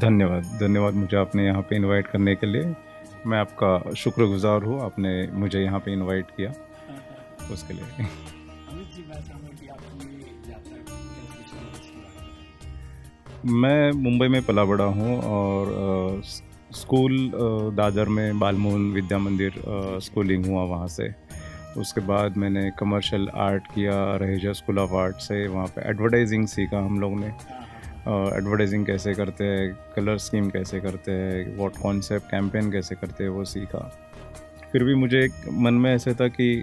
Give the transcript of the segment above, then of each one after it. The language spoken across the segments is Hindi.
धन्यवाद धन्यवाद मुझे आपने यहाँ पे इनवाइट करने के लिए। मैं आपका शुक्रगुजार हूँ, आपने मुझे यहाँ पे इनवाइट किया। उसके लिए। में मुंबई में पला बड़ा हूँ और स्कूल दादर में बालमोहन विद्या मंदिर स्कूलिंग हुआ वहाँ से। उसके बाद मैंने कमर्शियल आर्ट किया, रहेजा स्कूल ऑफ़ आर्ट से, वहाँ पे एडवर्टाइजिंग सीखा हम लोग ने। एडवर्टाइजिंग कैसे करते हैं, कलर स्कीम कैसे करते हैं व्हाट कॉन्सेप्ट कैंपेन कैसे करते हैं, वो सीखा। फिर भी मुझे एक मन में ऐसे था कि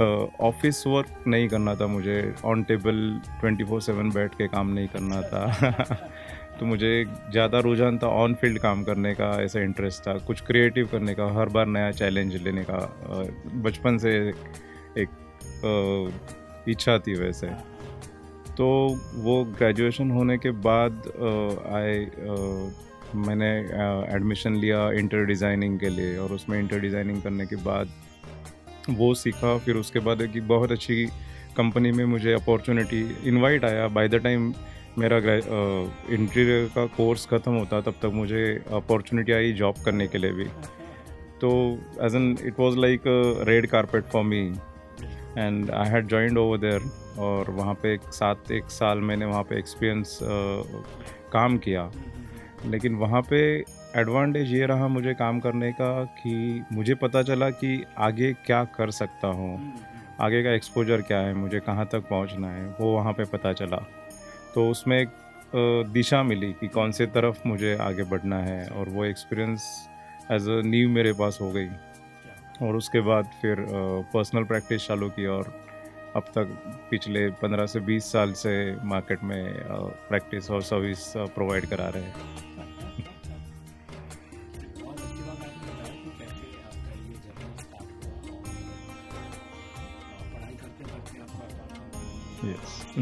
ऑफ़िस वर्क नहीं करना था मुझे on table twenty four seven बैठ के काम नहीं करना था। तो मुझे ज़्यादा रुझान था ऑन फ़ील्ड काम करने का, ऐसा इंटरेस्ट था। कुछ क्रिएटिव करने का, हर बार नया चैलेंज लेने का। बचपन से एक इच्छा थी वैसे। तो वो ग्रेजुएशन होने के बाद आए मैंने एडमिशन लिया इंटर डिज़ाइनिंग के लिए और उसमें इंटर डिज़ाइनिंग करने के बाद वो सीखा, फिर उसके बाद एक बहुत अच्छी कंपनी में मुझे अपॉर्चुनिटी इनवाइट आया। बाय द टाइम मेरा इंटीरियर का कोर्स ख़त्म होता, तब तक मुझे अपॉर्चुनिटी आई जॉब करने के लिए भी। तो as and it was like red carpet for me and I had joined over there और वहाँ पे एक सात, एक साल मैंने वहाँ पे एक्सपीरियंस काम किया। लेकिन वहाँ पे एडवांटेज ये रहा मुझे काम करने का कि मुझे पता चला कि आगे क्या कर सकता हूँ। आगे का एक्सपोजर क्या है मुझे कहाँ तक पहुँचना है वो वहाँ पे पता चला। तो उसमें एक दिशा मिली कि कौन से तरफ़ मुझे आगे बढ़ना है और वो एक्सपीरियंस एज अ नीव मेरे पास हो गई। और उसके बाद फिर पर्सनल प्रैक्टिस चालू की और अब तक पिछले 15 से 20 साल से मार्केट में प्रैक्टिस और सर्विस प्रोवाइड करा रहे हैं।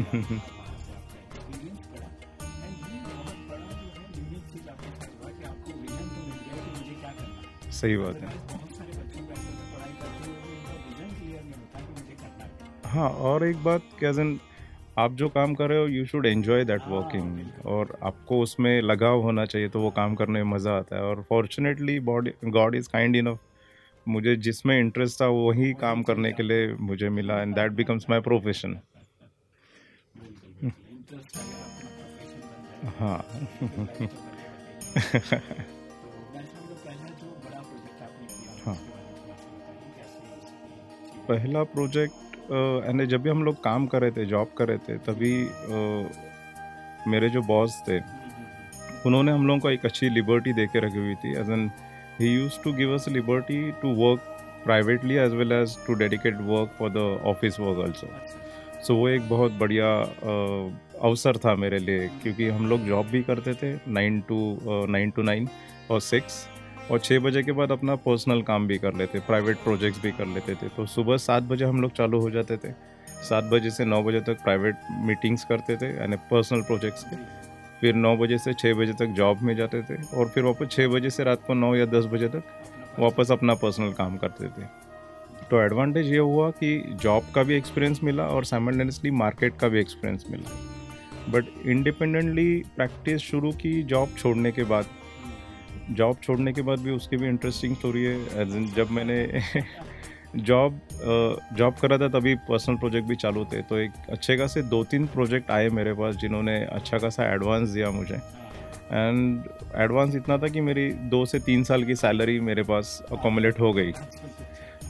कि बात है। हाँ और एक बात, कैजन, आप जो काम कर रहे हो you should enjoy that working और आपको उसमें लगाव होना चाहिए तो वो काम करने में मज़ा आता है। और fortunately by God is kind enough मुझे जिसमें इंटरेस्ट था, वही काम करने के लिए मुझे मिला and that becomes my profession हाँ। हाँ। पहला प्रोजेक्ट यानी जब भी हम लोग काम कर रहे थे जॉब कर रहे थे तभी अ, मेरे जो बॉस थे उन्होंने हम लोगों को एक अच्छी लिबर्टी दे के रखी हुई थी। As and he used to give us liberty to work privately as well as to dedicate work for the office work also so वो एक बहुत बढ़िया अवसर था मेरे लिए, क्योंकि हम लोग जॉब भी करते थे nine to nine to nine और सिक्स और छः बजे के बाद अपना पर्सनल काम भी कर लेते प्राइवेट प्रोजेक्ट्स भी कर लेते थे। तो सुबह सात बजे हम लोग चालू हो जाते थे। सात बजे से नौ बजे तक प्राइवेट मीटिंग्स करते थे, यानी पर्सनल प्रोजेक्ट्स के। फिर नौ बजे से छः बजे तक जॉब में जाते थे और फिर वापस छः बजे से रात को नौ या दस बजे तक वापस अपना पर्सनल काम करते थे। तो एडवांटेज ये हुआ कि जॉब का भी एक्सपीरियंस मिला और साइमल्टेनियसली मार्केट का भी एक्सपीरियंस मिला। बट इंडिपेंडेंटली प्रैक्टिस शुरू की जॉब छोड़ने के बाद। जॉब छोड़ने के बाद भी उसकी भी इंटरेस्टिंग स्टोरी है। जब मैंने जॉब जॉब कर था तभी पर्सनल प्रोजेक्ट भी चालू थे। तो एक अच्छे खासे दो तीन प्रोजेक्ट आए मेरे पास जिन्होंने अच्छा खासा एडवांस दिया मुझे। एंड एडवांस इतना था कि मेरी दो से तीन साल की सैलरी मेरे पास अकोमोलेट हो गई।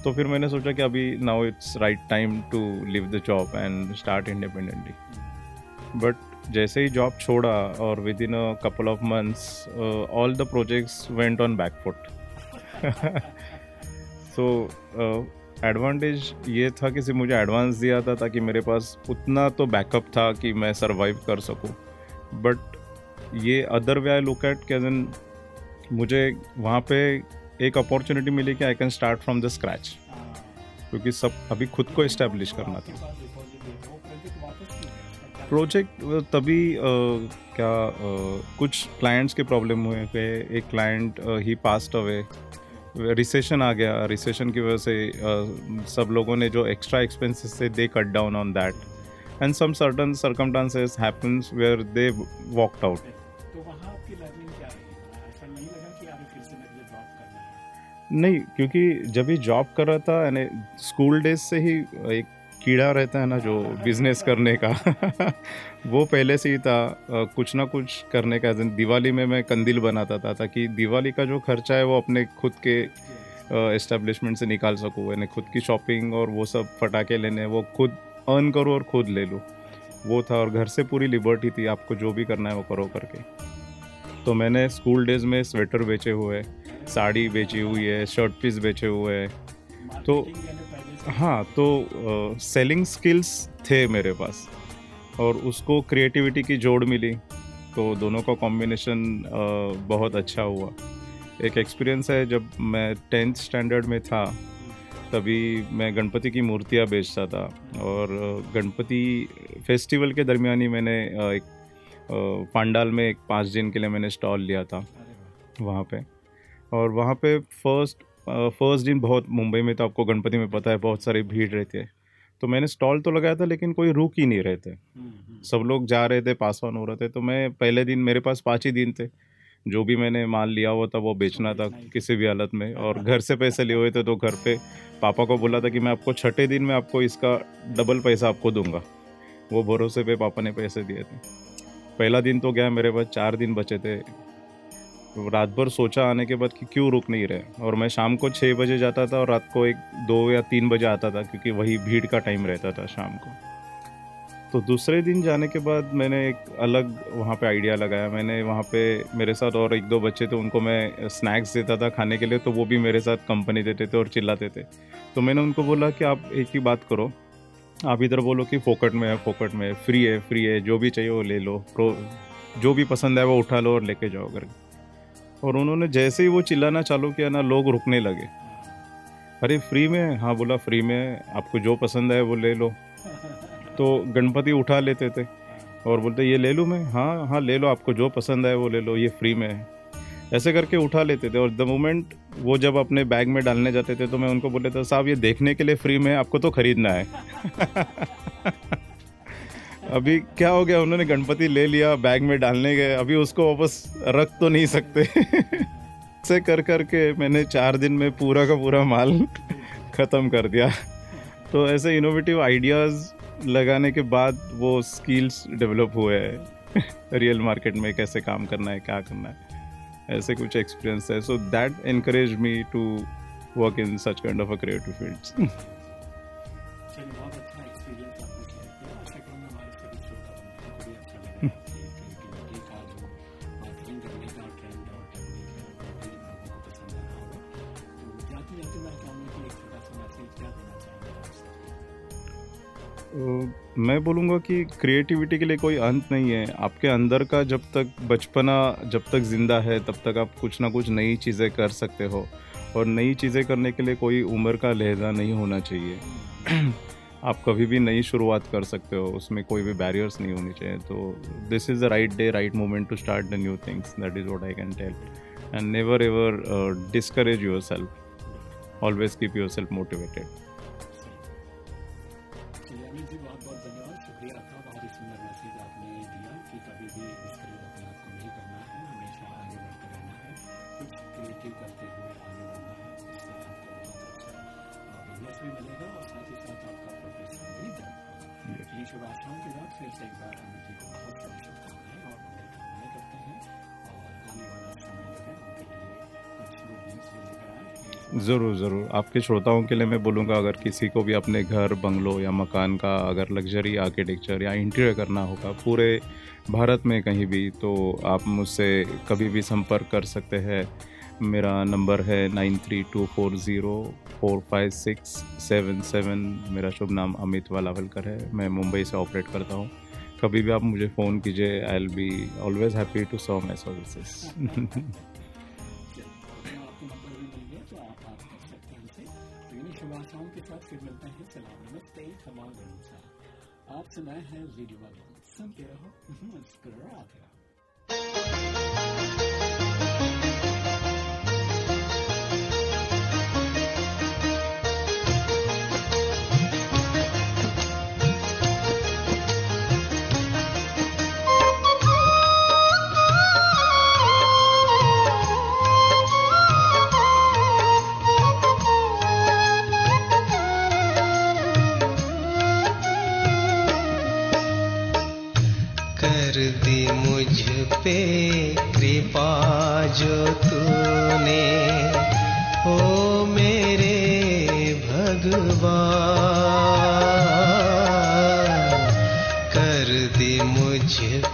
तो फिर मैंने सोचा कि अभी now it's right time to leave the job and start independently but जैसे ही जॉब छोड़ा और within a couple of months all the projects went on back foot so advantage ये था कि सिर्फ़ मुझे एडवांस दिया था ताकि मेरे पास उतना तो बैकअप था कि मैं सर्वाइव कर सकूँ। बट ये other way I look at के मुझे वहाँ पे एक अपॉर्चुनिटी मिली कि I can start from the scratch क्योंकि सब अभी खुद को इस्टेब्लिश करना था। प्रोजेक्ट तभी आ, क्या आ, कुछ क्लाइंट्स के प्रॉब्लम हुए। थे एक client he passed away recession आ गया। रिसेशन की वजह से आ, सब लोगों ने जो एक्स्ट्रा एक्सपेंसेस थे they cut down on that and some certain circumstances happens where they walked out नहीं, क्योंकि जब भी जॉब कर रहा था, यानी स्कूल डेज़ से ही एक कीड़ा रहता है ना, जो बिज़नेस करने का। वो पहले से ही था। कुछ ना कुछ करने का दिवाली में मैं कंदिल बनाता था, ताकि दिवाली का जो खर्चा है, वो अपने खुद के इस्टेब्लिशमेंट से निकाल सकूँ। यानी खुद की शॉपिंग और वो सब फटाके लेने, वो खुद अर्न करूँ और खुद ले लूँ। वो था और घर से पूरी लिबर्टी थी। आपको जो भी करना है, वो करो करके। तो मैंने स्कूल डेज़ में स्वेटर बेचे हुए। साड़ी बेची हुई है शर्ट पीस बेचे हुए हैं। तो हाँ तो सेलिंग स्किल्स थे मेरे पास और उसको क्रिएटिविटी की जोड़ मिली। तो दोनों का कॉम्बिनेशन बहुत अच्छा हुआ। एक एक्सपीरियंस है, जब मैं टेंथ स्टैंडर्ड में था, तभी मैं गणपति की मूर्तियाँ बेचता था और गणपति फेस्टिवल के दरमियान ही मैंने एक पांडाल में एक पाँच दिन के लिए मैंने स्टॉल लिया था, वहाँ पे। और वहाँ पे फ़र्स्ट फ़र्स्ट दिन बहुत मुंबई में तो आपको गणपति में पता है बहुत सारी भीड़ रहती है। तो मैंने स्टॉल तो लगाया था लेकिन कोई रुक ही नहीं रहे थे। हम्म, हम्म। सब लोग जा रहे थे पास ऑन हो रहे थे। तो मैं पहले दिन मेरे पास पाँच ही दिन थे। जो भी मैंने माल लिया हुआ था वो बेचना था किसी भी हालत में। और घर से पैसे लिए हुए थे तो घर पे पापा को बोला था कि मैं आपको छठे दिन में आपको इसका डबल पैसा आपको दूँगा। वो भरोसे पे पापा ने पैसे दिए थे। पहला दिन तो गया मेरे पास चार दिन बचे थे। रात भर सोचा आने के बाद कि क्यों रुक नहीं रहे। और मैं शाम को छः बजे जाता था और रात को एक दो या तीन बजे आता था, क्योंकि वही भीड़ का टाइम रहता था शाम को। तो दूसरे दिन जाने के बाद मैंने एक अलग वहाँ पे आइडिया लगाया। मैंने वहाँ पे मेरे साथ और एक दो बच्चे थे, उनको मैं स्नैक्स देता था खाने के लिए तो वो भी मेरे साथ कंपनी देते थे और चिल्लाते थे। तो मैंने उनको बोला कि आप एक ही बात करो, आप इधर बोलो कि फोकट में है, फोकट में फ्री है फ्री है, जो भी चाहिए वो ले लो जो भी पसंद है वो उठा लो और लेके जाओ करके और उन्होंने जैसे ही वो चिल्लाना चालू किया ना, लोग रुकने लगे। अरे फ्री में? हाँ बोला फ्री में आपको जो पसंद है वो ले लो। तो गणपति उठा लेते थे और बोलते, ये ले लूँ मैं? हाँ हाँ ले लो। आपको जो पसंद है वो ले लो। ये फ्री में है। ऐसे करके उठा लेते थे और द मोमेंट वो जब अपने बैग में डालने जाते थे तो मैं उनको बोले था, साहब, ये देखने के लिए फ्री में आपको तो ख़रीदना है। अभी क्या हो गया? उन्होंने गणपति ले लिया, बैग में डालने गए। अभी उसको वापस रख तो नहीं सकते। से कर कर के मैंने चार दिन में पूरा का पूरा माल ख़त्म कर दिया। तो ऐसे इनोवेटिव आइडियाज़ लगाने के बाद वो स्किल्स डेवलप हुए हैं। रियल मार्केट में कैसे काम करना है, क्या करना है। ऐसे कुछ एक्सपीरियंस है। So that encourage me to work in such kind of a creative fields मैं बोलूँगा कि क्रिएटिविटी के लिए कोई अंत नहीं है। आपके अंदर का जब तक बचपना, जब तक ज़िंदा है, तब तक आप कुछ ना कुछ नई चीज़ें कर सकते हो। और नई चीज़ें करने के लिए कोई उम्र का लहजा नहीं होना चाहिए। आप कभी भी नई शुरुआत कर सकते हो, उसमें कोई भी बैरियर्स नहीं होने चाहिए। तो this is the right day right moment to start the new things that is what I can tell and never ever discourage yourself always keep yourself motivated कुछ करते हुए आगे बढ़ना है। इससे आपको बहुत अच्छा बिज़नेस भी मिलेगा और साथ ही साथ आपका प्रोफेशन भी डेवलप होगा ये शुभ आशाओं के साथ फिर से एक बार अमित जी को बहुत सारी शुभकामनाएँ और मंगल कामनाएँ करते हैं और आने वाला समय जो है उनके लिए कुछ गुड न्यूज़ भी लेकर आए। ज़रूर ज़रूर। आपके श्रोताओं के लिए मैं बोलूँगा अगर किसी को भी अपने घर बंगलो या मकान का अगर लग्जरी आर्किटेक्चर या इंटीरियर करना होगा पूरे भारत में कहीं भी तो आप मुझसे कभी भी संपर्क कर सकते हैं। मेरा नंबर है nine three two four zero four five six seven seven. मेरा शुभ नाम अमित वालावलकर है। मैं मुंबई से ऑपरेट करता हूँ। कभी भी आप मुझे फ़ोन कीजिए I will be always happy to serve my services आप सुनाए हैं सुनते रहो। मुस्कुराते रहो।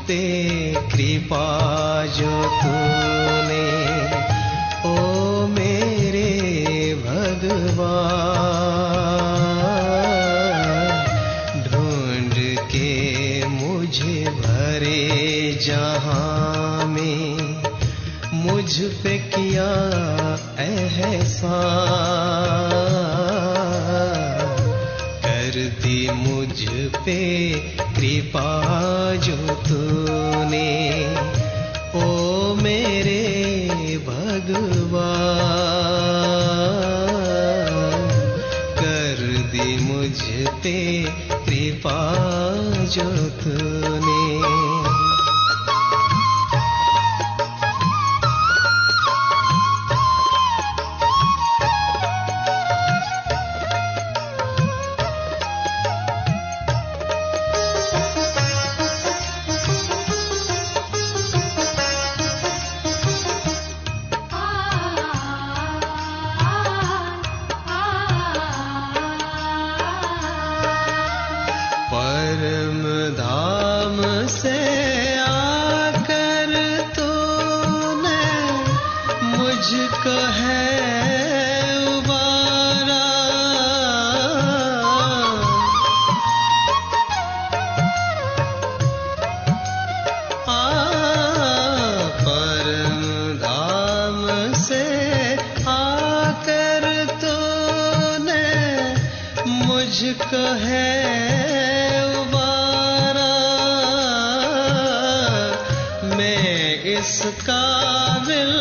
पे कृपा जो तूने, ओ मेरे भगवान, ढूंढ के मुझे भरे जहाँ में, मुझ पे किया एहसान जो तूने ओ मेरे भगवान कर दी मुझ पे कृपा जो तूने। मुझको है उबारा। मैं इस काबिल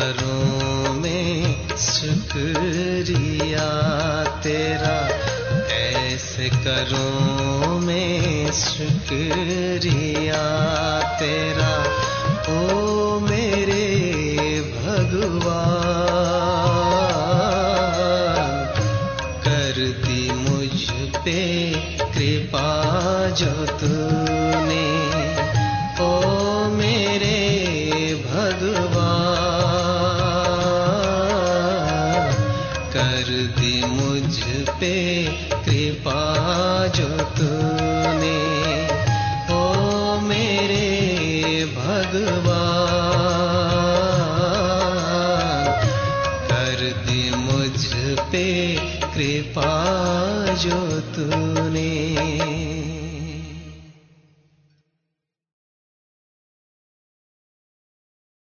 करूँ मैं शुक्रिया तेरा। ऐसे करूँ मैं शुक्रिया तेरा। ओ मेरे भगवान, कर दी मुझ पे कृपा जो तू जो तूने ओ मेरे भगवान कर दी मुझ पे कृपा जो तूने।